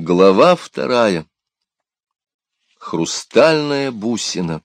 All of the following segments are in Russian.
Глава вторая. Хрустальная бусина.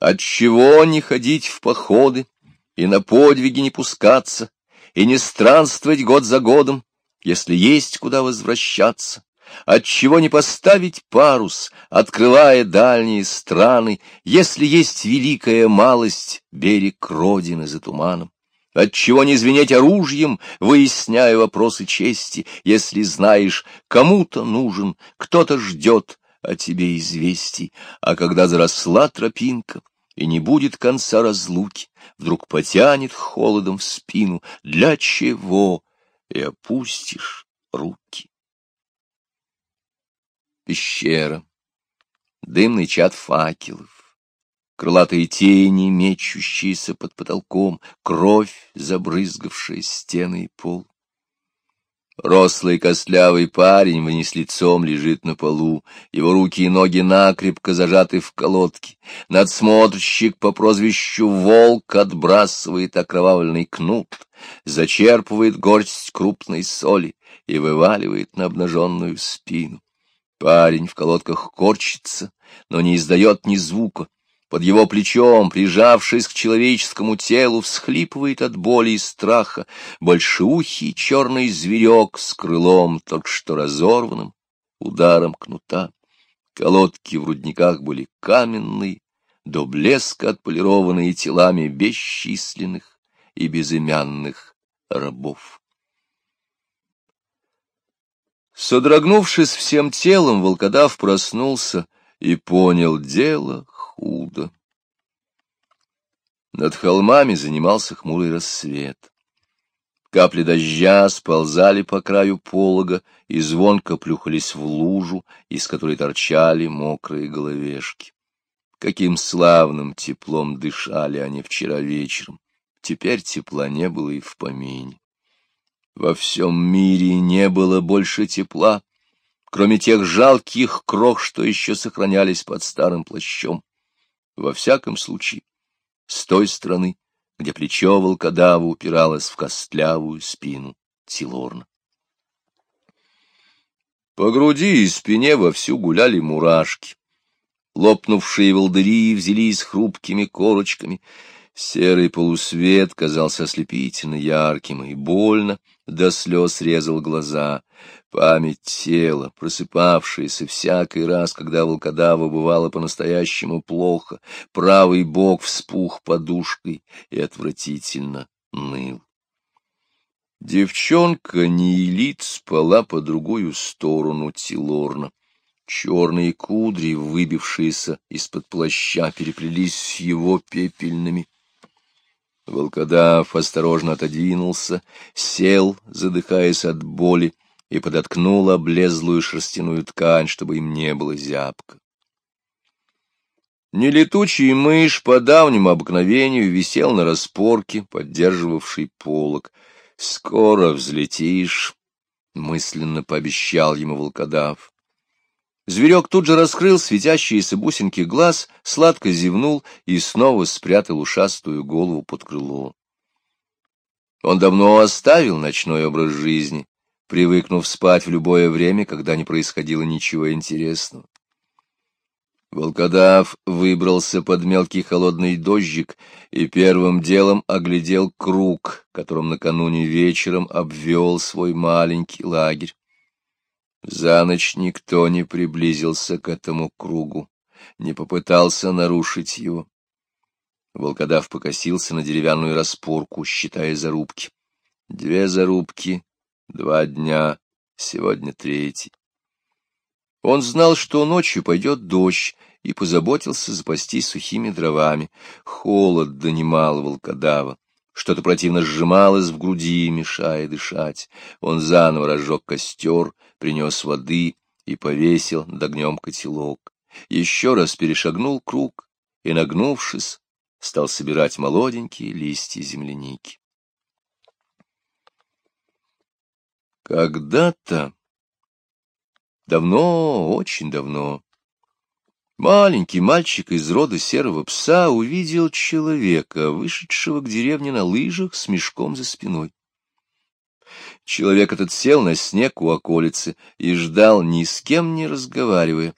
Отчего не ходить в походы и на подвиги не пускаться, и не странствовать год за годом, если есть куда возвращаться? Отчего не поставить парус, открывая дальние страны, если есть великая малость, берег Родины за туманом? Отчего не звенеть оружием, выясняя вопросы чести, если знаешь, кому-то нужен, кто-то ждет о тебе известий, а когда заросла тропинка и не будет конца разлуки, вдруг потянет холодом в спину, для чего, и опустишь руки. Пещера, дымный чад факелов, крылатые тени, мечущиеся под потолком, кровь, забрызгавшая стены и пол. Рослый костлявый парень вниз лицом лежит на полу, его руки и ноги накрепко зажаты в колодке. Надсмотрщик по прозвищу Волк отбрасывает окровавленный кнут, зачерпывает горсть крупной соли и вываливает на обнаженную спину. Парень в колодках корчится, но не издает ни звука, под его плечом, прижавшись к человеческому телу, всхлипывает от боли и страха большеухий черный зверек с крылом, только что разорванным ударом кнута. Колодки в рудниках были каменные, до блеска отполированные телами бесчисленных и безымянных рабов. Содрогнувшись всем телом, волкодав проснулся и понял дело худо. Над холмами занимался хмурый рассвет. Капли дождя сползали по краю полога и звонко плюхались в лужу, из которой торчали мокрые головешки. Каким славным теплом дышали они вчера вечером. Теперь тепла не было и в помине. Во всем мире не было больше тепла, кроме тех жалких крох, что еще сохранялись под старым плащом. Во всяком случае, с той стороны, где плечо волкодава упиралось в костлявую спину Тилорна. По груди и спине вовсю гуляли мурашки. Лопнувшие волдыри взялись хрупкими корочками. Серый полусвет казался ослепительно ярким и больно, до слез резал глаза. Память тела, просыпавшаяся всякий раз, когда волкодава бывало по-настоящему плохо, правый бок вспух подушкой и отвратительно ныл. Девчонка Нейлит спала по другую сторону Тилорна. Черные кудри, выбившиеся из-под плаща, переплелись с его пепельными. Волкодав осторожно отодвинулся, сел, задыхаясь от боли, и подоткнул облезлую шерстяную ткань, чтобы им не было зябко. Нелетучий мышь по давнему обыкновению висел на распорке, поддерживавший полог. «Скоро взлетишь», — мысленно пообещал ему волкодав. Зверек тут же раскрыл светящиеся бусинки глаз, сладко зевнул и снова спрятал ушастую голову под крыло. Он давно оставил ночной образ жизни, привыкнув спать в любое время, когда не происходило ничего интересного. Волкодав выбрался под мелкий холодный дождик и первым делом оглядел круг, которым накануне вечером обвел свой маленький лагерь. За ночь никто не приблизился к этому кругу, не попытался нарушить его. Волкодав покосился на деревянную распорку, считая зарубки. Две зарубки, Два дня, сегодня третий. Он знал, что ночью пойдет дождь, и позаботился запастись сухими дровами. Холод донимал волкодава. Что-то противно сжималось в груди, мешая дышать. Он заново разжег костер, принес воды и повесил над огнем котелок. Еще раз перешагнул круг и, нагнувшись, стал собирать молоденькие листья земляники. Когда-то, давно, очень давно, маленький мальчик из рода серого пса увидел человека, вышедшего к деревне на лыжах с мешком за спиной. Человек этот сел на снег у околицы и ждал, ни с кем не разговаривая,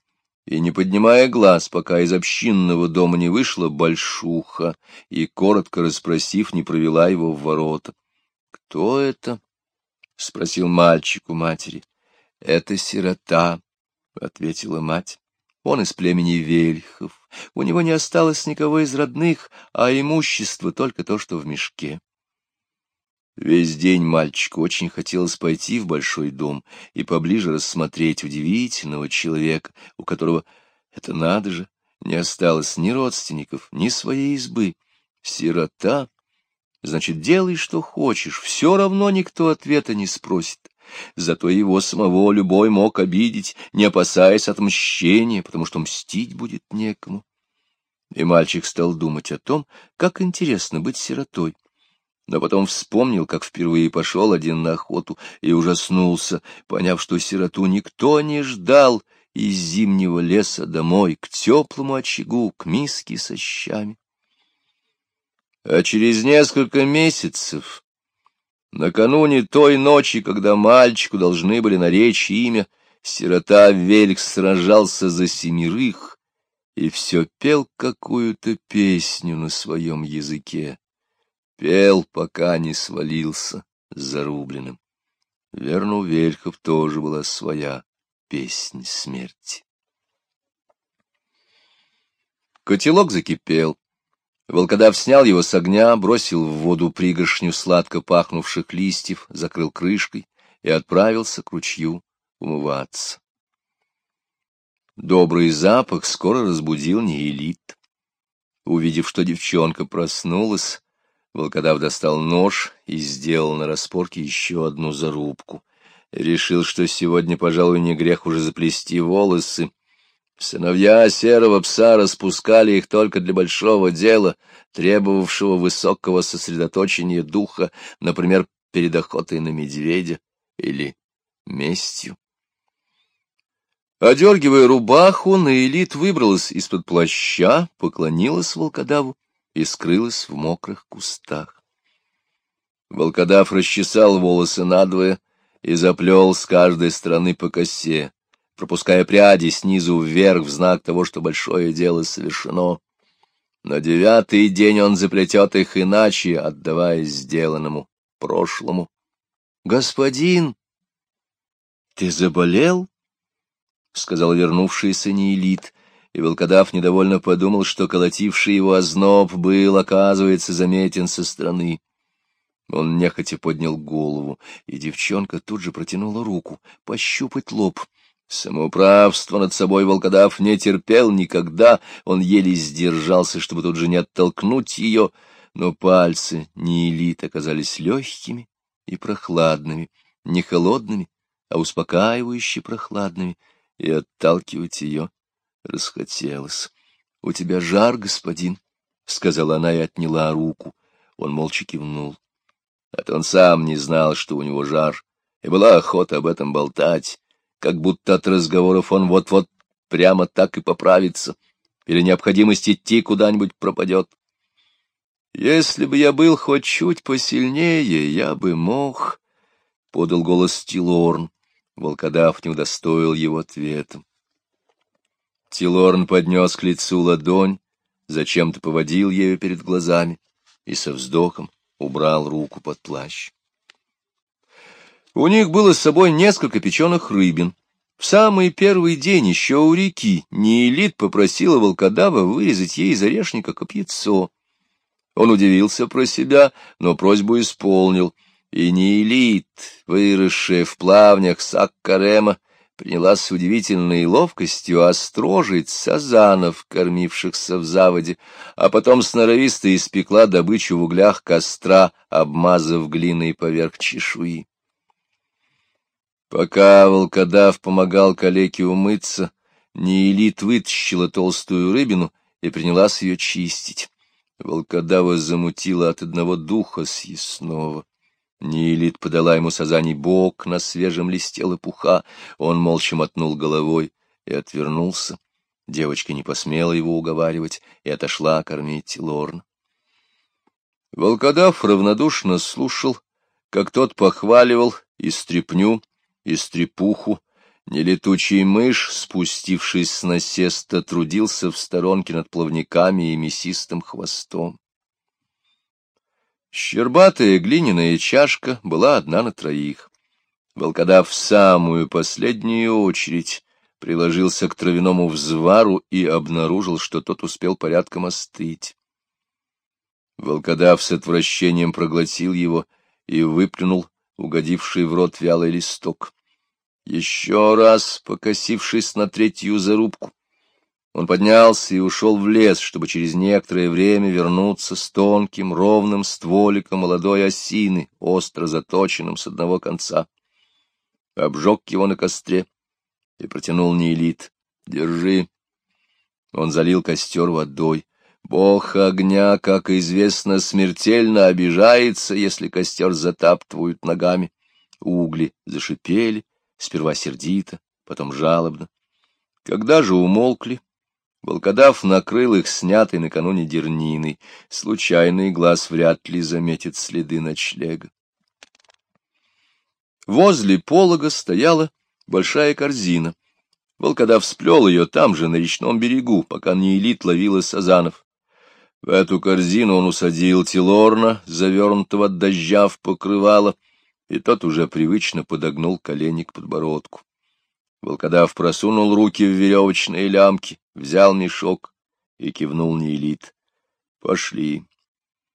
и не поднимая глаз, пока из общинного дома не вышла большуха, и, коротко расспросив, не провела его в ворота. — Кто это? — спросил мальчик у матери. — Это сирота, — ответила мать. Он из племени Вельхов. У него не осталось никого из родных, а имущество только то, что в мешке. Весь день мальчику очень хотелось пойти в большой дом и поближе рассмотреть удивительного человека, у которого, это надо же, не осталось ни родственников, ни своей избы. Сирота, значит, делай, что хочешь, все равно никто ответа не спросит. Зато его самого любой мог обидеть, не опасаясь отмщения, потому что мстить будет некому. И мальчик стал думать о том, как интересно быть сиротой но потом вспомнил, как впервые пошел один на охоту, и ужаснулся, поняв, что сироту никто не ждал из зимнего леса домой, к теплому очагу, к миске со щами. А через несколько месяцев, накануне той ночи, когда мальчику должны были наречь имя, сирота Вельк сражался за семерых и все пел какую-то песню на своем языке. Пел, пока не свалился зарубленным. Верно, у Вельхов тоже была своя песнь смерти. Котелок закипел. Волкодав снял его с огня, бросил в воду пригоршню сладко пахнувших листьев, закрыл крышкой и отправился к ручью умываться. Добрый запах скоро разбудил Неэлит. Увидев, что девчонка проснулась, Волкодав достал нож и сделал на распорке еще одну зарубку. Решил, что сегодня, пожалуй, не грех уже заплести волосы. Сыновья серого пса распускали их только для большого дела, требовавшего высокого сосредоточения духа, например, перед охотой на медведя или местью. Одергивая рубаху, Наэлит выбралась из-под плаща, поклонилась волкодаву и скрылась в мокрых кустах. Волкодав расчесал волосы надвое и заплел с каждой стороны по косе, пропуская пряди снизу вверх в знак того, что большое дело совершено. На девятый день он заплетет их иначе, отдаваясь сделанному прошлому. — Господин, ты заболел? — сказал вернувшийся Неэлит и волкодав недовольно подумал, что колотивший его озноб был, оказывается, заметен со стороны. Он нехотя поднял голову, и девчонка тут же протянула руку, пощупать лоб. Самоуправство над собой волкодав не терпел никогда, он еле сдержался, чтобы тут же не оттолкнуть ее, но пальцы Неэлит оказались легкими и прохладными, не холодными, а успокаивающе прохладными, и отталкивать ее расхотелось. — У тебя жар, господин, — сказала она и отняла руку. Он молча кивнул. А то он сам не знал, что у него жар, и была охота об этом болтать, как будто от разговоров он вот-вот прямо так и поправится, или необходимость идти куда-нибудь пропадет. Если бы я был хоть чуть посильнее, я бы мог, — подал голос Тилорн. Волкодав не удостоил его ответом. Тилорн поднес к лицу ладонь, зачем-то поводил ею перед глазами и со вздохом убрал руку под плащ. У них было с собой несколько печеных рыбин. В самый первый день еще у реки Неэлит попросила волкодава вырезать ей из орешника копьецо. Он удивился про себя, но просьбу исполнил, и Неэлит, выросшая в плавнях Саккарема, принялась с удивительной ловкостью острожить сазанов, кормившихся в заводе, а потом сноровисто испекла добычу в углях костра, обмазав глиной поверх чешуи. Пока волкодав помогал калеке умыться, Неэлит вытащила толстую рыбину и принялась ее чистить. Волкодава замутила от одного духа съестного. Нилит подала ему сазаний бок на свежем листе лопуха. Он молча мотнул головой и отвернулся. Девочка не посмела его уговаривать и отошла кормить Лорн. Волкодав равнодушно слушал, как тот похваливал и стрепню, и стрепуху, нелетучий мышь, спустившись с насеста, трудился в сторонке над плавниками и мясистым хвостом. Щербатая глиняная чашка была одна на троих. Волкодав в самую последнюю очередь приложился к травяному взвару и обнаружил, что тот успел порядком остыть. Волкодав с отвращением проглотил его и выплюнул угодивший в рот вялый листок. Еще раз, покосившись на третью зарубку, он поднялся и ушел в лес, чтобы через некоторое время вернуться с тонким ровным стволиком молодой осины, остро заточенным с одного конца. Обжег его на костре и протянул неэлит. «Держи». Он залил костер водой. Бог огня, как известно, смертельно обижается, если костер затаптывают ногами. Угли зашипели, сперва сердито, потом жалобно. Когда же умолкли, волкодав накрыл их снятой накануне дерниной. Случайный глаз вряд ли заметит следы ночлега. Возле полога стояла большая корзина. Волкодав сплел ее там же, на речном берегу, пока Неэлит ловила сазанов. В эту корзину он усадил Тилорна, завернутого от дождя в покрывало, и тот уже привычно подогнул колени к подбородку. Волкодав просунул руки в веревочные лямки, взял мешок и кивнул Неэлит. — Пошли.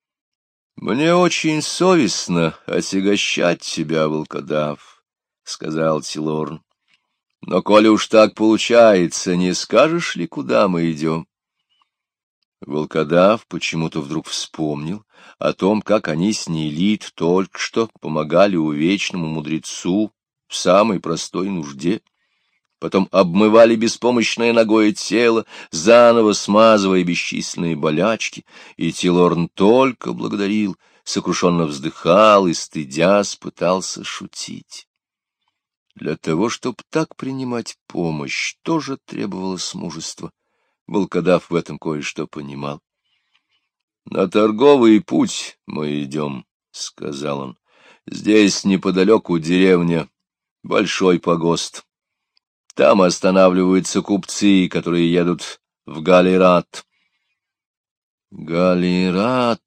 — Мне очень совестно отягощать тебя, волкодав, — сказал Тилорн. — Но коли уж так получается, не скажешь ли, куда мы идем? Волкодав почему-то вдруг вспомнил о том, как они с Нейлит только что помогали увечному мудрецу в самой простой нужде, потом обмывали беспомощное ногое тело, заново смазывая бесчисленные болячки, и Тилорн только благодарил, сокрушенно вздыхал и, стыдясь, пытался шутить. Для того, чтобы так принимать помощь, тоже требовалось мужество. Волкодав в этом кое-что понимал. — На торговый путь мы идем, — сказал он. — Здесь неподалеку деревня, большой погост. Там останавливаются купцы, которые едут в Галират. Галират,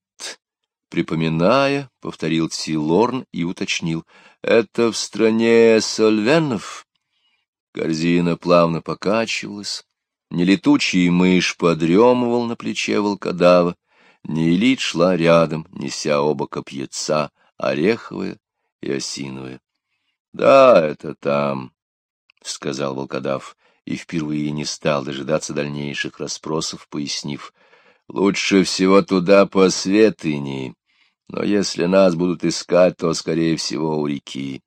припоминая, повторил Силорн и уточнил. — Это в стране сольвенов? Корзина плавно покачивалась. Нелетучий мышь подремывал на плече волкодава, Неэлит шла рядом, неся оба копьяца, ореховые и осиновые. — Да, это там, — сказал волкодав, и впервые не стал дожидаться дальнейших расспросов, пояснив. — Лучше всего туда по Светыни, но если нас будут искать, то, скорее всего, у реки.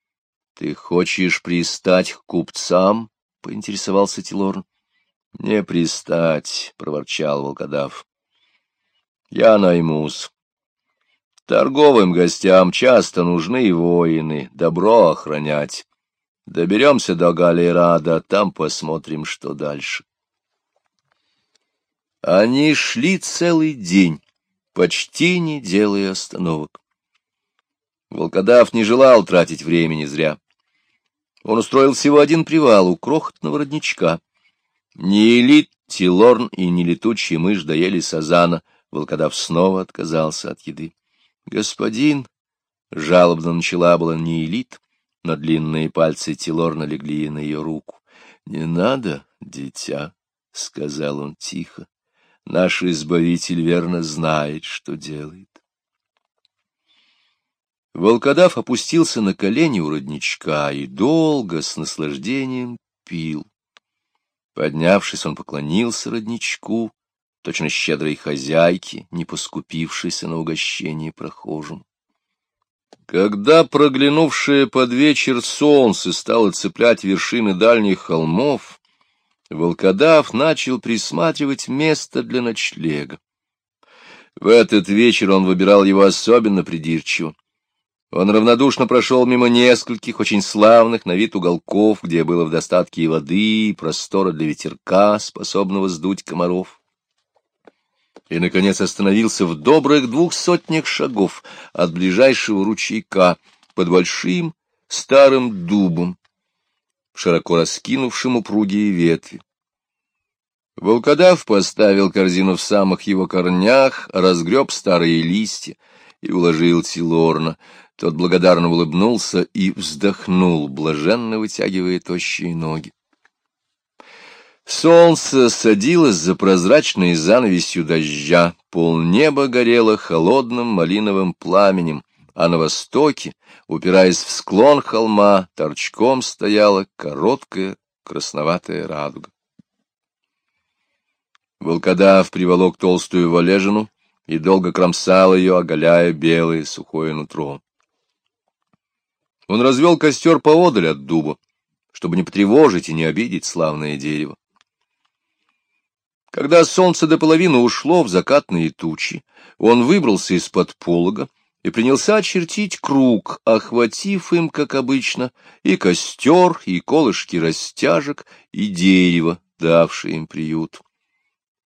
— Ты хочешь пристать к купцам? — поинтересовался Тилорн. — Не пристать, — проворчал волкодав. — Я наймусь. Торговым гостям часто нужны воины, добро охранять. Доберемся до Галерада, там посмотрим, что дальше. Они шли целый день, почти не делая остановок. Волкодав не желал тратить времени зря. Он устроил всего один привал у крохотного родничка. Ни Элит, Тилорн и ни летучий мышь доели сазана. Волкодав снова отказался от еды. — Господин! — жалобно начала была не Элит, но длинные пальцы Тилорна легли на ее руку. — Не надо, дитя, — сказал он тихо. — Наш избавитель верно знает, что делает. Волкодав опустился на колени у родничка и долго с наслаждением пил. Поднявшись, он поклонился родничку, точно щедрой хозяйке, не поскупившейся на угощение прохожим. Когда проглянувшее под вечер солнце стало цеплять вершины дальних холмов, волкодав начал присматривать место для ночлега. В этот вечер он выбирал его особенно придирчиво. Он равнодушно прошел мимо нескольких очень славных на вид уголков, где было в достатке и воды, и простора для ветерка, способного сдуть комаров. и, наконец, остановился в добрых двух сотнях шагов от ближайшего ручейка под большим старым дубом, широко раскинувшим упругие ветви. Волкодав поставил корзину в самых его корнях, разгреб старые листья и уложил Тилорна. Тот благодарно улыбнулся и вздохнул, блаженно вытягивая тощие ноги. Солнце садилось за прозрачной занавесью дождя, полнеба горело холодным малиновым пламенем, а на востоке, упираясь в склон холма, торчком стояла короткая красноватая радуга. Волкодав приволок толстую валежину и долго кромсал ее, оголяя белое сухое нутро. Он развел костер поодаль от дуба, чтобы не потревожить и не обидеть славное дерево. Когда солнце до половины ушло в закатные тучи, он выбрался из-под полога и принялся очертить круг, охватив им, как обычно, и костер, и колышки растяжек, и дерево, давшее им приют.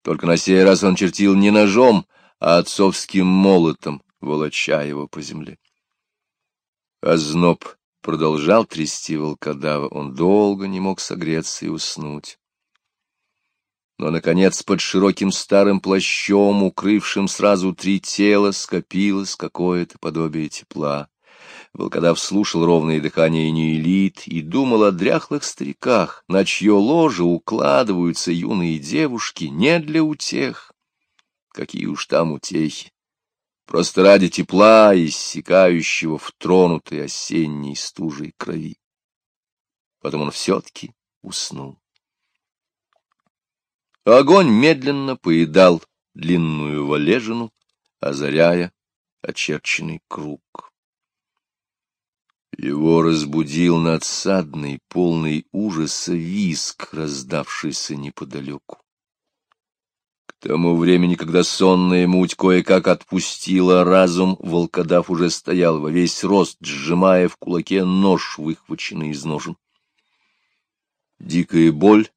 Только на сей раз он чертил не ножом, а отцовским молотом, волоча его по земле. Озноб продолжал трясти волкодава, он долго не мог согреться и уснуть. Но, наконец, под широким старым плащом, укрывшим сразу три тела, скопилось какое-то подобие тепла. Волкодав слушал ровное дыхание Нюэлит и думал о дряхлых стариках, на чье ложе укладываются юные девушки не для утех. Какие уж там утехи! Просто ради тепла, иссякающего в тронутой осенней стужей крови. Потом он все-таки уснул. Огонь медленно поедал длинную валежину, озаряя очерченный круг. Его разбудил надсадный, полный ужаса виск, раздавшийся неподалеку тому времени, когда сонная муть кое-как отпустила разум, волкодав уже стоял во весь рост, сжимая в кулаке нож, выхваченный из ножен. Дикая боль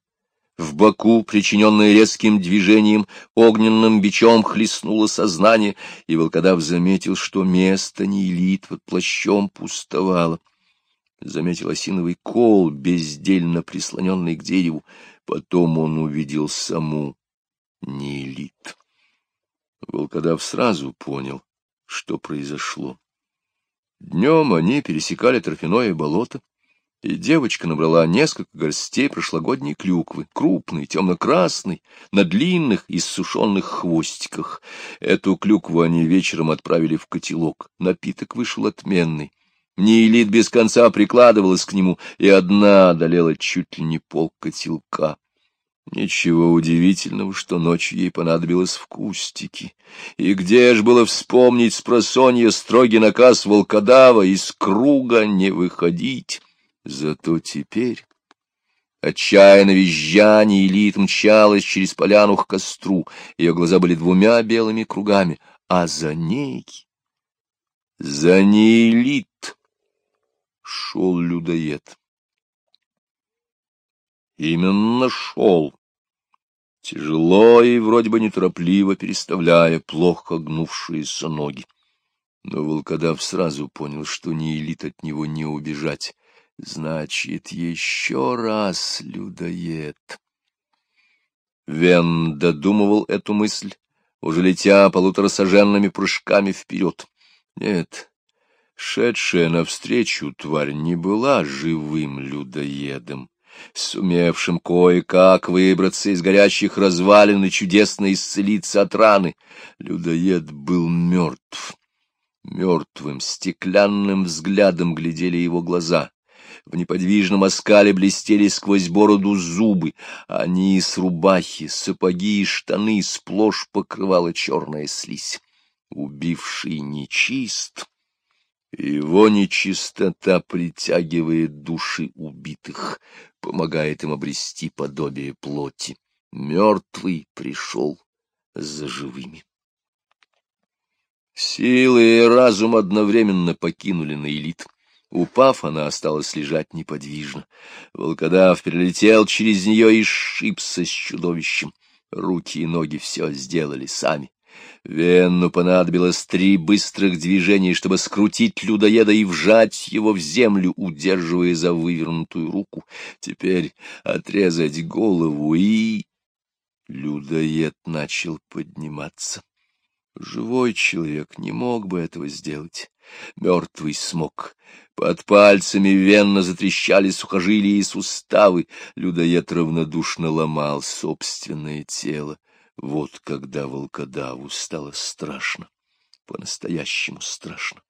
в боку, причиненная резким движением, огненным бичом хлестнуло сознание, и волкодав заметил, что место неэлит под плащом пустовало. Заметил осиновый кол, бездельно прислоненный к дереву. Потом он увидел саму Неэлит. Волкодав сразу понял, что произошло. Днем они пересекали торфяное болото, и девочка набрала несколько горстей прошлогодней клюквы, крупной, темно-красной, на длинных, иссушенных хвостиках. Эту клюкву они вечером отправили в котелок. Напиток вышел отменный. Неэлит без конца прикладывалась к нему, и одна одолела чуть ли не пол котелка. Ничего удивительного, что ночью ей понадобилось в кустике. И где ж было вспомнить с просонья строгий наказ волкодава из круга не выходить? Зато теперь... Отчаянно визжание Элит мчалась через поляну к костру. Ее глаза были двумя белыми кругами, а за ней... За ней Элит шел людоед. Именно шел тяжело и вроде бы неторопливо переставляя плохо гнувшиеся ноги. Но волкодав сразу понял, что не элит от него не убежать. Значит, еще раз людоед. Вен додумывал эту мысль, уже летя полуторасоженными прыжками вперед. Нет, шедшая навстречу тварь не была живым людоедом сумевшим кое-как выбраться из горящих развалин и чудесно исцелиться от раны. Людоед был мертв. Мертвым, стеклянным взглядом глядели его глаза. В неподвижном оскале блестели сквозь бороду зубы, а низ рубахи, сапоги и штаны сплошь покрывала черная слизь. Убивший нечист, его нечистота притягивает души убитых, помогает им обрести подобие плоти. Мертвый пришел за живыми. Силы и разум одновременно покинули на элит. Упав, она осталась лежать неподвижно. Волкодав перелетел через нее и сшибся с чудовищем. Руки и ноги все сделали сами. Венну понадобилось три быстрых движения, чтобы скрутить людоеда и вжать его в землю, удерживая за вывернутую руку. Теперь отрезать голову и... Людоед начал подниматься. Живой человек не мог бы этого сделать. Мертвый смог. Под пальцами венно затрещали сухожилия и суставы. Людоед равнодушно ломал собственное тело. Вот когда волкодаву стало страшно, по-настоящему страшно.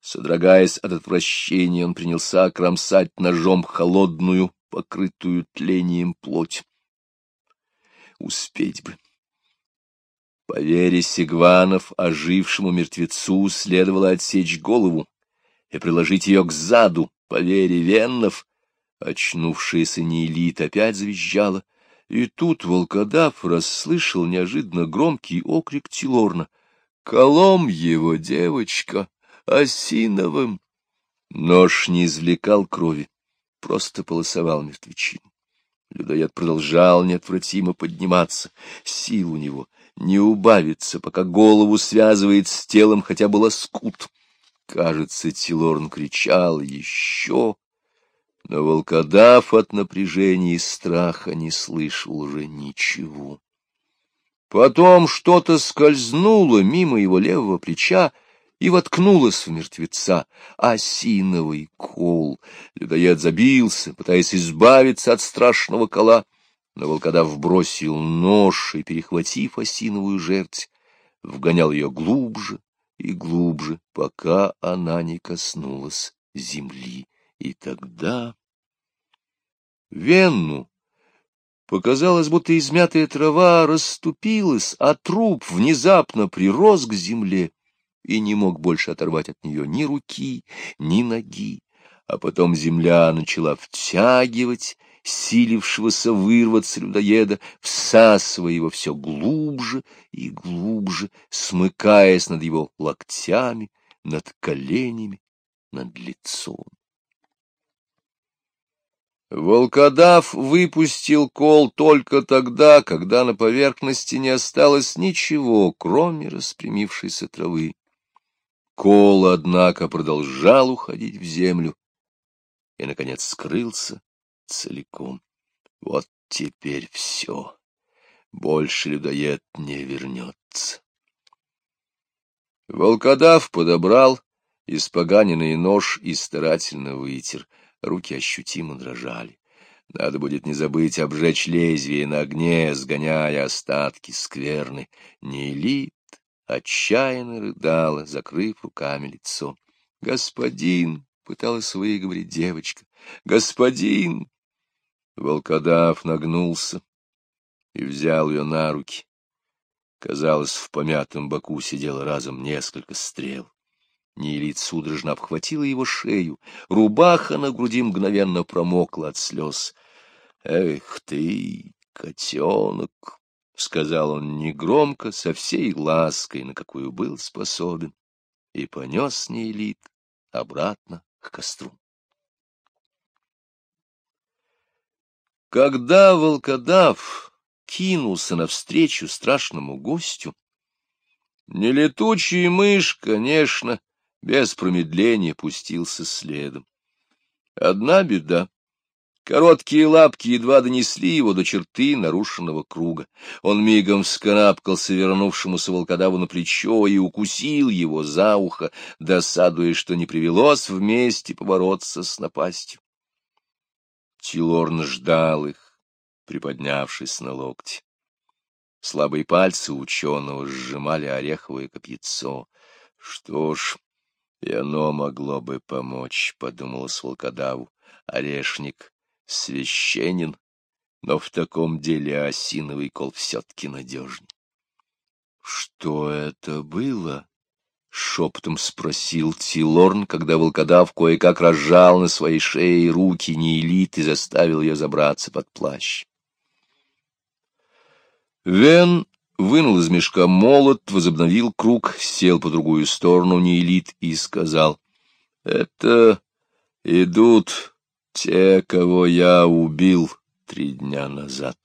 Содрогаясь от отвращения, он принялся кромсать ножом холодную, покрытую тлением плоть. Успеть бы. По вере Сигванов, ожившему мертвецу, следовало отсечь голову и приложить ее к заду. По вере Веннов, очнувшаяся неэлит опять завизжала, и тут волкодав расслышал неожиданно громкий окрик Тилорна. «Колом его, девочка, осиновым!» Нож не извлекал крови, просто полосовал мертвечину. Людоед продолжал неотвратимо подниматься. Сил у него не убавится, пока голову связывает с телом хотя бы лоскут. Кажется, Тилорн кричал еще но волкодав от напряжения и страха не слышал уже ничего. Потом что-то скользнуло мимо его левого плеча и воткнулось в мертвеца. Осиновый кол. Людоед забился, пытаясь избавиться от страшного кола, но волкодав бросил нож и, перехватив осиновую жерть, вгонял ее глубже и глубже, пока она не коснулась земли. И тогда Венну показалось, будто измятая трава расступилась, а труп внезапно прирос к земле и не мог больше оторвать от нее ни руки, ни ноги. А потом земля начала втягивать силившегося вырваться людоеда, всасывая его все глубже и глубже, смыкаясь над его локтями, над коленями, над лицом. Волкодав выпустил кол только тогда, когда на поверхности не осталось ничего, кроме распрямившейся травы. Кол, однако, продолжал уходить в землю и, наконец, скрылся целиком. Вот теперь все. Больше людоед не вернется. Волкодав подобрал испоганенный нож и старательно вытер — руки ощутимо дрожали. Надо будет не забыть обжечь лезвие на огне, сгоняя остатки скверны. Неэлит отчаянно рыдала, закрыв руками лицо. «Господин!» — пыталась выговорить девочка. «Господин!» Волкодав нагнулся и взял ее на руки. Казалось, в помятом боку сидело разом несколько стрел. Нейлит судорожно обхватила его шею, рубаха на груди мгновенно промокла от слез. — Эх ты, котенок! — сказал он негромко, со всей лаской, на какую был способен, и понес Нейлит обратно к костру. Когда волкодав кинулся навстречу страшному гостю, не летучая мышь, конечно, — без промедления пустился следом. Одна беда. Короткие лапки едва донесли его до черты нарушенного круга. Он мигом вскарабкался вернувшемуся волкодаву на плечо и укусил его за ухо, досадуя, что не привелось вместе побороться с напастью. Тилорн ждал их, приподнявшись на локти. Слабые пальцы ученого сжимали ореховое копьецо. Что ж, и оно могло бы помочь, — подумал волкодаву. Орешник священен, но в таком деле осиновый кол все-таки надежней. — Что это было? — шепотом спросил Тилорн, когда волкодав кое-как разжал на своей шее руки Нейлит и заставил ее забраться под плащ. Вен вынул из мешка молот, возобновил круг, сел по другую сторону неэлит и сказал, — Это идут те, кого я убил три дня назад.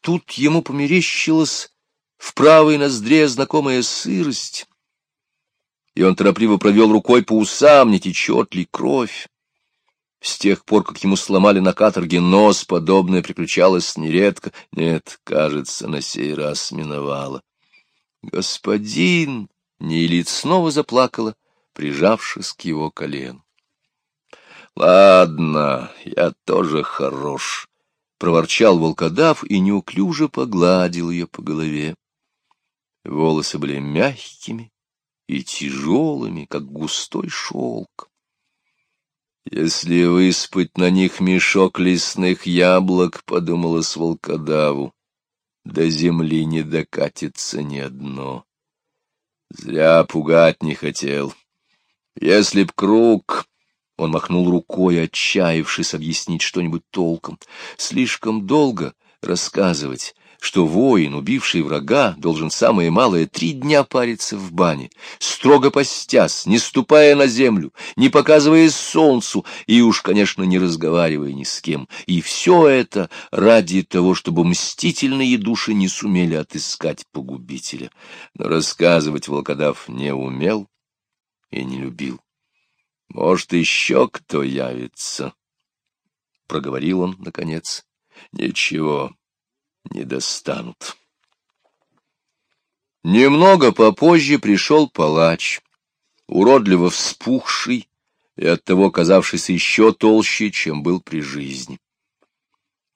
Тут ему померещилось в правой ноздре знакомая сырость, и он торопливо провел рукой по усам, не течет ли кровь. С тех пор, как ему сломали на каторге нос, подобное приключалось нередко. Нет, кажется, на сей раз миновало. Господин! Нейлит снова заплакала, прижавшись к его колену. Ладно, я тоже хорош, — проворчал волкодав и неуклюже погладил ее по голове. Волосы были мягкими и тяжелыми, как густой шелк. Если выспать на них мешок лесных яблок, — подумала с волкодаву, — до земли не докатится ни одно. Зря пугать не хотел. Если б круг... Он махнул рукой, отчаявшись объяснить что-нибудь толком. Слишком долго рассказывать что воин, убивший врага, должен самое малое три дня париться в бане, строго постясь, не ступая на землю, не показывая солнцу и уж, конечно, не разговаривая ни с кем. И все это ради того, чтобы мстительные души не сумели отыскать погубителя. Но рассказывать волкодав не умел и не любил. Может, еще кто явится? — проговорил он, наконец. — Ничего, не достанут. Немного попозже пришел палач, уродливо вспухший и оттого казавшийся еще толще, чем был при жизни.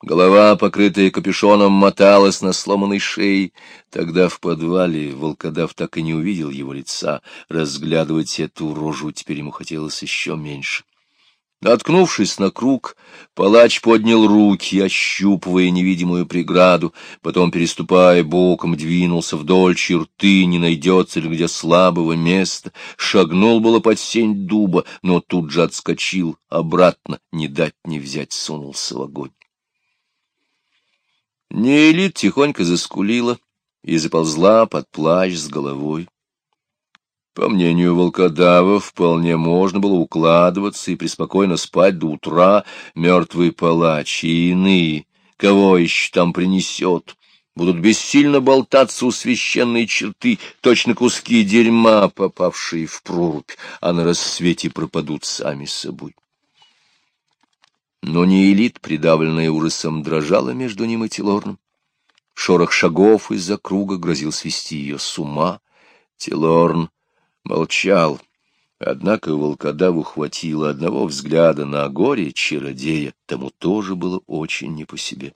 Голова, покрытая капюшоном, моталась на сломанной шее. Тогда в подвале волкодав так и не увидел его лица. Разглядывать эту рожу теперь ему хотелось еще меньше. Наткнувшись на круг, палач поднял руки, ощупывая невидимую преграду, потом, переступая боком, двинулся вдоль черты, не найдется ли где слабого места, шагнул было под сень дуба, но тут же отскочил обратно, не дать не взять, сунулся в огонь. Неэлит тихонько заскулила и заползла под плащ с головой. По мнению волкодава, вполне можно было укладываться и преспокойно спать до утра мертвый палач и иные, кого еще там принесет, будут бессильно болтаться у священной черты, точно куски дерьма, попавшие в прорубь, а на рассвете пропадут сами собой. Но не элит, придавленная ужасом, дрожала между ним и Тилорном. Шорох шагов из-за круга грозил свести ее с ума. Тилорн молчал. Однако волкодаву хватило одного взгляда на горе чародея, тому тоже было очень не по себе.